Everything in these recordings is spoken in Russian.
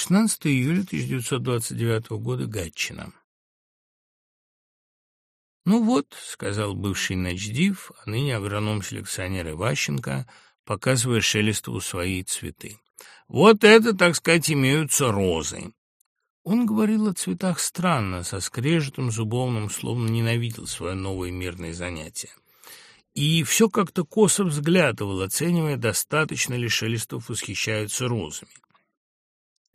16 июля 1929 года, Гатчина. «Ну вот», — сказал бывший начдив, а ныне агроном-селекционер Иващенко, показывая Шелестову свои цветы. «Вот это, так сказать, имеются розы». Он говорил о цветах странно, со скрежетом зубовным, словно ненавидел свое новое мирное занятие. И все как-то косо взглядывал, оценивая, достаточно ли Шелестов восхищаются розами.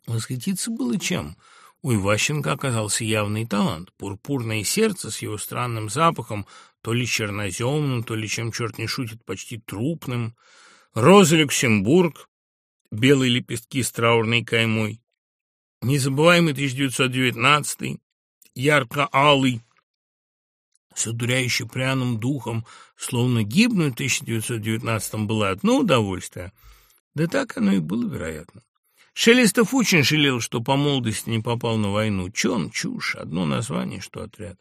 Восхититься было чем. У Иващенко оказался явный талант. Пурпурное сердце с его странным запахом, то ли черноземным, то ли, чем черт не шутит, почти трупным. Роза Люксембург, белые лепестки с траурной каймой. Незабываемый 1919 ярко-алый, с одуряющим пряным духом, словно гибнуть в 1919-м было одно удовольствие. Да так оно и было, вероятно. Шелестов очень жалел, что по молодости не попал на войну. Чон, чушь, одно название, что отряд.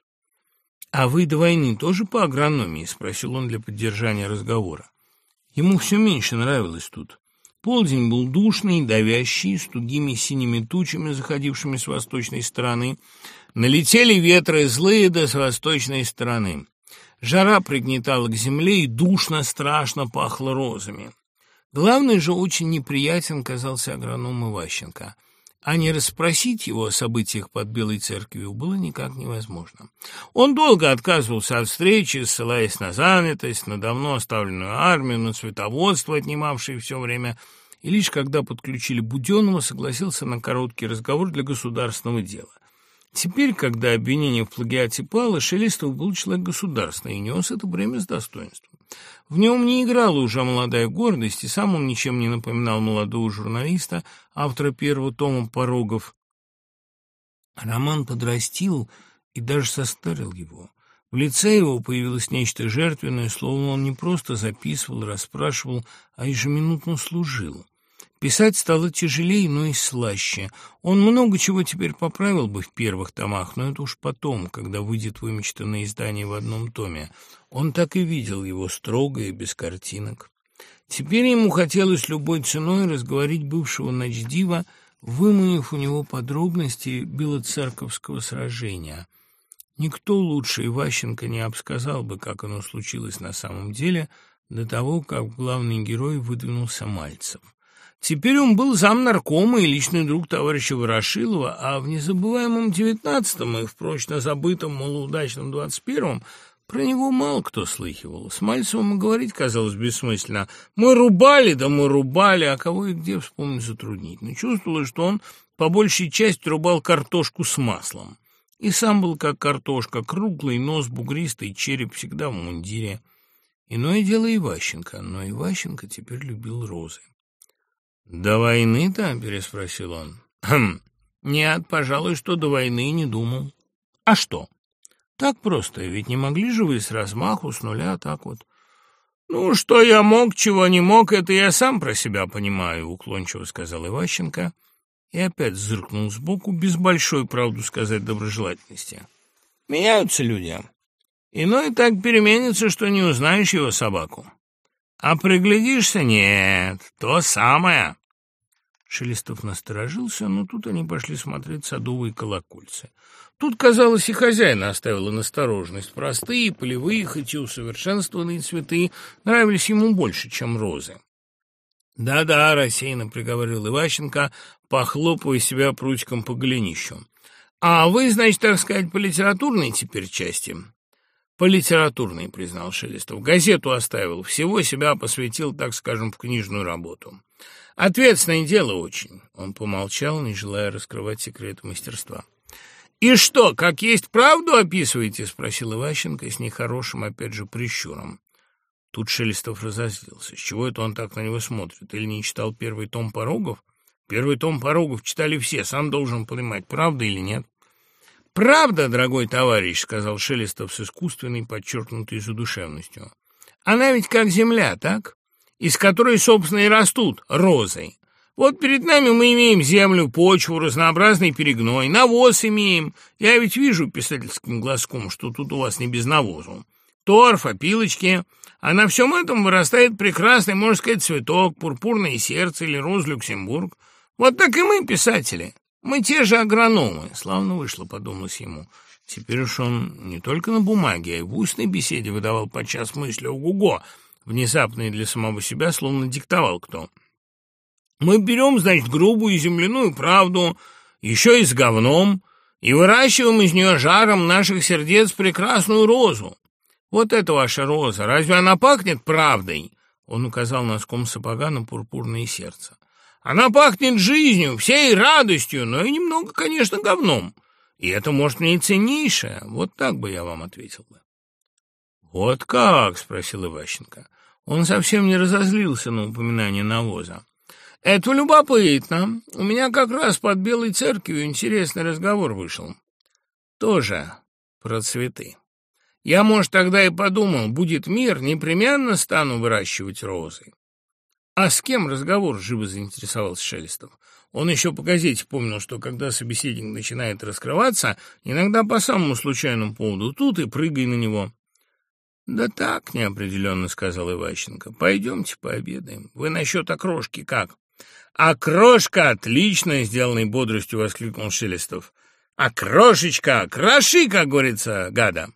«А вы до войны тоже по агрономии?» — спросил он для поддержания разговора. Ему все меньше нравилось тут. Полдень был душный, давящий, с тугими синими тучами, заходившими с восточной стороны. Налетели ветры злые да с восточной стороны. Жара пригнетала к земле, и душно, страшно пахло розами. Главный же очень неприятен казался агроном Иващенко, а не расспросить его о событиях под Белой Церковью было никак невозможно. Он долго отказывался от встречи, ссылаясь на занятость, на давно оставленную армию, на цветоводство, отнимавшее все время, и лишь когда подключили Буденного, согласился на короткий разговор для государственного дела. Теперь, когда обвинение в плагиате пало, Шелестов был человек государственный и нес это бремя с достоинством. В нем не играла уже молодая гордость, и сам он ничем не напоминал молодого журналиста, автора первого тома «Порогов». Роман подрастил и даже состарил его. В лице его появилось нечто жертвенное, словно он не просто записывал, расспрашивал, а ежеминутно служил. Писать стало тяжелее, но и слаще. Он много чего теперь поправил бы в первых томах, но это уж потом, когда выйдет вымечтанное издание в одном томе. Он так и видел его строго и без картинок. Теперь ему хотелось любой ценой разговорить бывшего ночдива, выманив у него подробности белоцерковского сражения. Никто лучше Иващенко не обсказал бы, как оно случилось на самом деле, до того, как главный герой выдвинулся Мальцев. Теперь он был зам наркома и личный друг товарища Ворошилова, а в незабываемом девятнадцатом и в прочно забытом малоудачном двадцать первом про него мало кто слыхивал. С Мальцевым и говорить казалось бессмысленно. Мы рубали, да мы рубали, а кого и где вспомнить затруднительно. Чувствовалось, что он по большей части рубал картошку с маслом. И сам был как картошка, круглый, нос бугристый, череп всегда в мундире. Иное дело Иващенко, но Иващенко теперь любил розы. «До войны-то?» — переспросил он. «Хм, нет, пожалуй, что до войны не думал». «А что?» «Так просто, ведь не могли же вы с размаху, с нуля, так вот». «Ну, что я мог, чего не мог, это я сам про себя понимаю», — уклончиво сказал Иващенко и опять зыркнул сбоку, без большой, правду сказать, доброжелательности. «Меняются люди. Иной так переменится, что не узнаешь его собаку». А приглядишься — нет, то самое. Шелестов насторожился, но тут они пошли смотреть садовые колокольцы. Тут, казалось, и хозяина оставила настороженность. Простые, полевые, хоть и усовершенствованные цветы нравились ему больше, чем розы. «Да-да», — рассеянно приговорил Иващенко, похлопывая себя прутиком по голенищу. «А вы, значит, так сказать, по литературной теперь части?» По литературной, признал Шелестов. Газету оставил, всего себя посвятил, так скажем, в книжную работу. Ответственное дело очень. Он помолчал, не желая раскрывать секреты мастерства. «И что, как есть правду описываете?» — спросил Иващенко с нехорошим, опять же, прищуром. Тут Шелестов разозлился. С чего это он так на него смотрит? Или не читал первый том «Порогов»? Первый том «Порогов» читали все, сам должен понимать, правда или нет. «Правда, дорогой товарищ», — сказал Шелестов с искусственной, подчеркнутой задушевностью. «Она ведь как земля, так? Из которой, собственно, и растут розы. Вот перед нами мы имеем землю, почву, разнообразный перегной, навоз имеем. Я ведь вижу писательским глазком, что тут у вас не без навозу. Торф, опилочки. А на всем этом вырастает прекрасный, можно сказать, цветок, пурпурное сердце или роз Люксембург. Вот так и мы, писатели. Мы те же агрономы. Славно вышло, подумалось ему. Теперь уж он не только на бумаге, а и в устной беседе выдавал подчас мысли о Гуго, внезапно для самого себя, словно диктовал кто. Мы берем, значит, грубую земляную правду, еще и с говном, и выращиваем из нее жаром наших сердец прекрасную розу. Вот это ваша роза, разве она пахнет правдой? Он указал носком сапога на пурпурное сердце. Она пахнет жизнью, всей радостью, но и немного, конечно, говном. И это, может, не ценнейшее. Вот так бы я вам ответил бы. «Вот как?» — спросил Иващенко. Он совсем не разозлился на упоминание навоза. «Это любопытно. У меня как раз под Белой церковью интересный разговор вышел. Тоже про цветы. Я, может, тогда и подумал, будет мир, непременно стану выращивать розы. «А с кем разговор?» — живо заинтересовался Шелестов. Он еще по газете помнил, что когда собеседник начинает раскрываться, иногда по самому случайному поводу тут и прыгай на него. «Да так», — неопределенно сказал Иващенко. «Пойдемте пообедаем. Вы насчет окрошки как?» «Окрошка отлично!» — сделанной бодростью воскликнул Шелестов. «Окрошечка! Кроши, как говорится, гада!»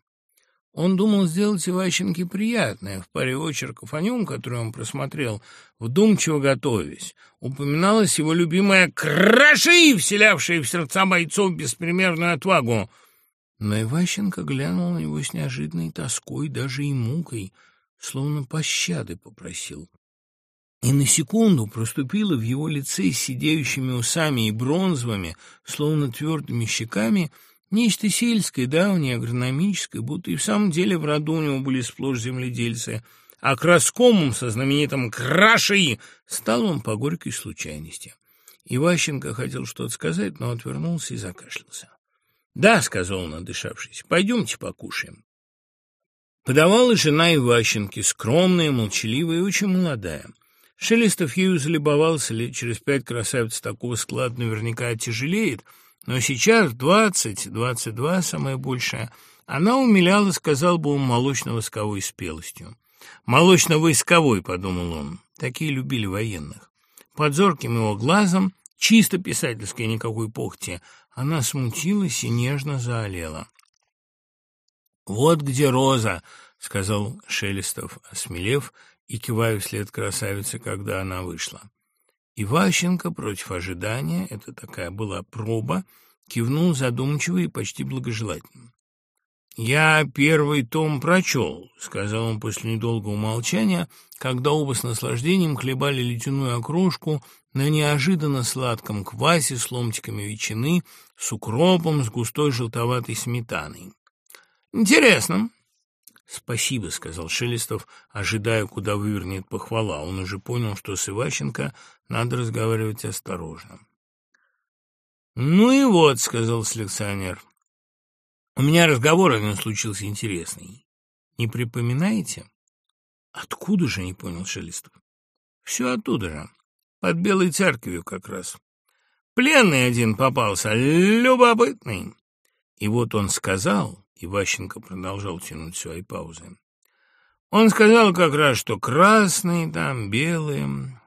Он думал сделать Иващенке приятное. В паре очерков о нем, которые он просмотрел, вдумчиво готовясь, упоминалась его любимая «Кроши!», вселявшая в сердца бойцов беспримерную отвагу. Но Иващенко глянул на него с неожиданной тоской, даже и мукой, словно пощады попросил. И на секунду проступила в его лице с сидеющими усами и бронзовыми, словно твердыми щеками — Нечто сельское, давнее, агрономическое, будто и в самом деле в роду у него были сплошь земледельцы, а краскомом со знаменитым «крашей» стал он по горькой случайности. Иващенко хотел что-то сказать, но отвернулся и закашлялся. «Да», — сказал он, отдышавшись, — «пойдемте покушаем». Подавала жена Иващенки, скромная, молчаливая и очень молодая. Шелестов ею залюбовался, лет через пять красавица такого склада наверняка оттяжелеет — но сейчас двадцать, двадцать два, самое большее, она умиляла, сказал бы он, молочно-восковой спелостью. «Молочно-войсковой», — подумал он, — такие любили военных. Под зорким его глазом, чисто писательской никакой похти, она смутилась и нежно заолела. «Вот где роза», — сказал Шелестов, осмелев и кивая вслед красавице, когда она вышла. Иващенко против ожидания, это такая была проба, кивнул задумчиво и почти благожелательно. «Я первый том прочел», — сказал он после недолгого молчания, когда оба с наслаждением хлебали ледяную окрошку на неожиданно сладком квасе с ломтиками ветчины, с укропом, с густой желтоватой сметаной. «Интересно. «Спасибо», — сказал Шелестов, ожидая, куда вывернет похвала. Он уже понял, что с Иващенко надо разговаривать осторожно. «Ну и вот», — сказал селекционер, — «у меня разговор один случился интересный. Не припоминаете?» «Откуда же?» — не понял Шелестов. «Все оттуда же, под Белой церковью как раз. Пленный один попался, любопытный». И вот он сказал, и Ващенко продолжал тянуть свои паузы. Он сказал как раз, что красные там, белые.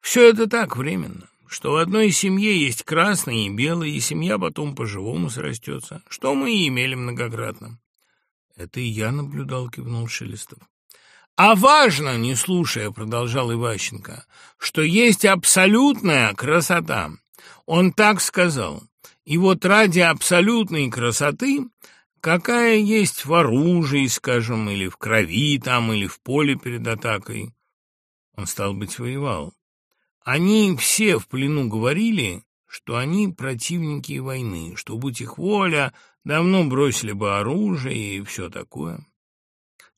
Все это так, временно, что в одной семье есть красные и белые, и семья потом по-живому срастется, что мы и имели многократно. Это и я наблюдал, кивнул Шелестов. А важно, не слушая, продолжал Иващенко, что есть абсолютная красота. Он так сказал. И вот ради абсолютной красоты какая есть в оружии, скажем, или в крови там, или в поле перед атакой. Он, стал быть, воевал. Они все в плену говорили, что они противники войны, что, будь их воля, давно бросили бы оружие и все такое.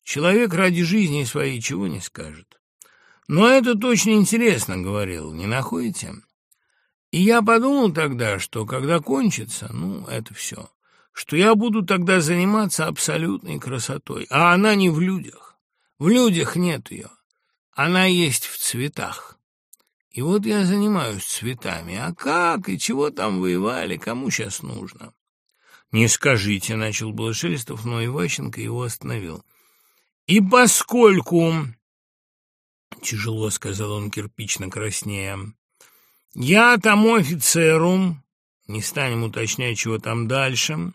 Человек ради жизни своей чего не скажет. Но это точно интересно, говорил, не находите? И я подумал тогда, что когда кончится, ну, это все что я буду тогда заниматься абсолютной красотой, а она не в людях. В людях нет ее. Она есть в цветах. И вот я занимаюсь цветами. А как и чего там воевали, кому сейчас нужно? «Не скажите», — начал было Шелестов, но Иващенко его остановил. «И поскольку...» — тяжело сказал он кирпично краснея. Я тому офицеру, не станем уточнять, чего там дальше,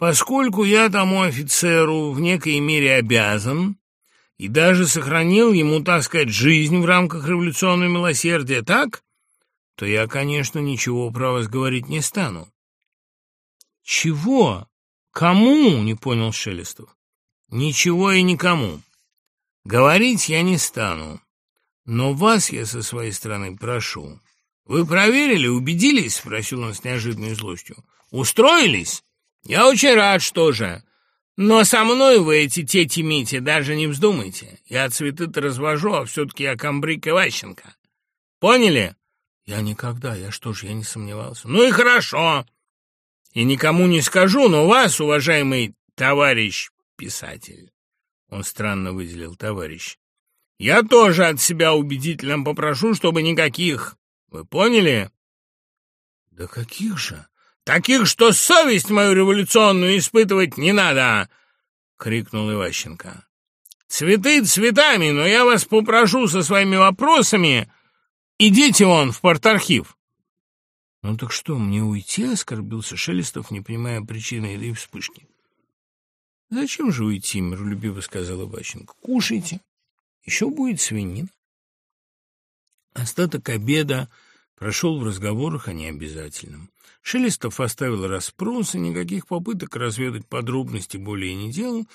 поскольку я тому офицеру в некой мере обязан и даже сохранил ему, так сказать, жизнь в рамках революционного милосердия, так, то я, конечно, ничего про вас говорить не стану. «Чего? Кому?» — не понял Шелестов. «Ничего и никому. Говорить я не стану, но вас я со своей стороны прошу. Вы проверили, убедились?» — спросил он с неожиданной злостью. «Устроились? Я очень рад, что же. Но со мной вы эти тети-мити даже не вздумайте. Я цветы-то развожу, а все-таки я комбриг Иващенко. Поняли?» «Я никогда, я что ж, я не сомневался». «Ну и хорошо. И никому не скажу, но вас, уважаемый товарищ писатель, он странно выделил товарищ, я тоже от себя убедительно попрошу, чтобы никаких. Вы поняли? Да каких же? Таких, что совесть мою революционную испытывать не надо, крикнул Иващенко. Цветы цветами, но я вас попрошу со своими вопросами. Идите вон в порт-архив. «Ну так что, мне уйти?» — оскорбился Шелестов, не понимая причины этой вспышки. «Зачем же уйти?» — миролюбиво сказала Ващенко. «Кушайте. Еще будет свинина». Остаток обеда прошел в разговорах о необязательном. Шелестов оставил расспросы, никаких попыток разведать подробности более не делал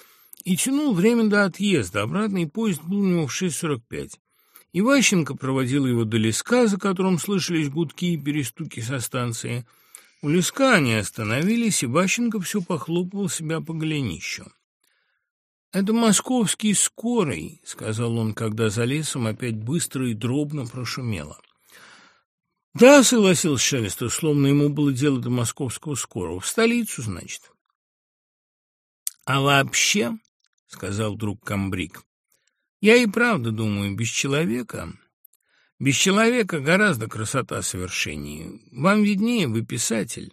и тянул время до отъезда. Обратный поезд был у него в 6.45. Иващенко проводил его до леска, за которым слышались гудки и перестуки со станции. У леска они остановились, и Иващенко все похлопывал себя по голенищу. «Это московский скорый», — сказал он, когда за лесом опять быстро и дробно прошумело. «Да», — согласился Шелестов, словно ему было дело до московского скорого. «В столицу, значит». «А вообще», — сказал друг Камбрик, я и правда думаю, без человека... Без человека гораздо красота совершеннее. Вам виднее, вы писатель.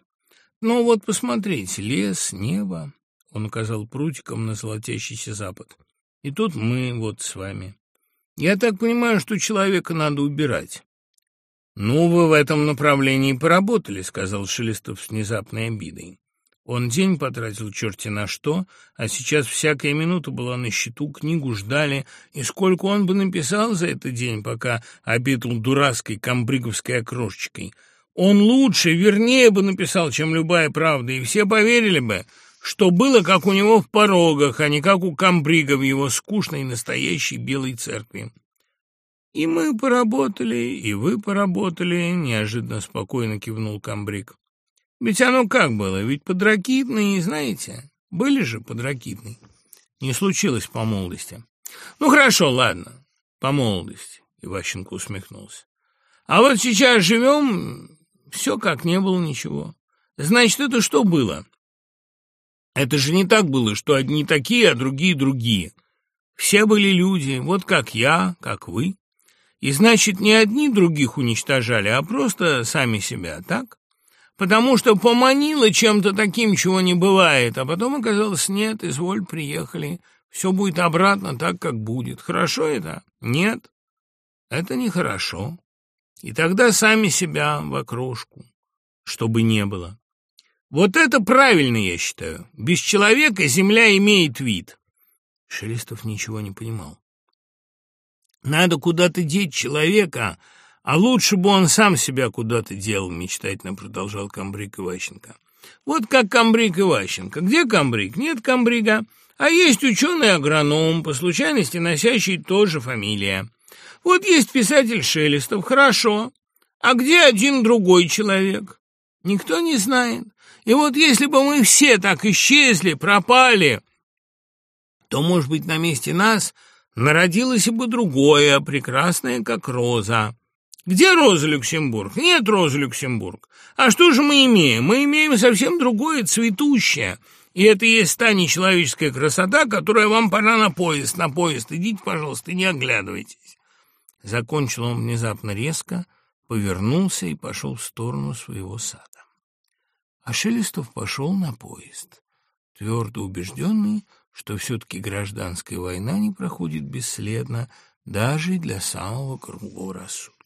Но вот посмотрите, лес, небо. Он указал прутиком на золотящийся запад. И тут мы вот с вами. Я так понимаю, что человека надо убирать. «Ну, вы в этом направлении поработали», — сказал Шелестов с внезапной обидой. Он день потратил черти на что, а сейчас всякая минута была на счету, книгу ждали, и сколько он бы написал за этот день, пока обитал дурацкой камбриговской окрошечкой. Он лучше, вернее бы написал, чем любая правда, и все поверили бы, что было как у него в порогах, а не как у камбрига в его скучной настоящей белой церкви. «И мы поработали, и вы поработали», — неожиданно спокойно кивнул камбриг. Ведь оно как было? Ведь подракитные, знаете, были же подракитные. Не случилось по молодости. Ну, хорошо, ладно, по молодости, Иващенко усмехнулся. А вот сейчас живем, все как не было ничего. Значит, это что было? Это же не так было, что одни такие, а другие другие. Все были люди, вот как я, как вы. И значит, не одни других уничтожали, а просто сами себя, так? потому что поманило чем-то таким, чего не бывает, а потом оказалось, нет, изволь, приехали, все будет обратно так, как будет. Хорошо это? Нет, это нехорошо. И тогда сами себя в окрошку, чтобы не было. Вот это правильно, я считаю. Без человека земля имеет вид. Шелестов ничего не понимал. Надо куда-то деть человека, а лучше бы он сам себя куда-то делал, мечтательно продолжал Камбрик Иващенко. Вот как Камбрик Иващенко. Где Камбрик? Нет Камбрига. А есть ученый-агроном, по случайности носящий тоже фамилия. Вот есть писатель Шелестов, хорошо. А где один другой человек? Никто не знает. И вот если бы мы все так исчезли, пропали, то, может быть, на месте нас народилось бы другое, прекрасное, как роза. Где Роза Люксембург? Нет Розы Люксембург. А что же мы имеем? Мы имеем совсем другое, цветущее. И это и есть та нечеловеческая красота, которая вам пора на поезд, на поезд. Идите, пожалуйста, не оглядывайтесь. Закончил он внезапно резко, повернулся и пошел в сторону своего сада. А Шелестов пошел на поезд, твердо убежденный, что все-таки гражданская война не проходит бесследно даже для самого грубого рассудка.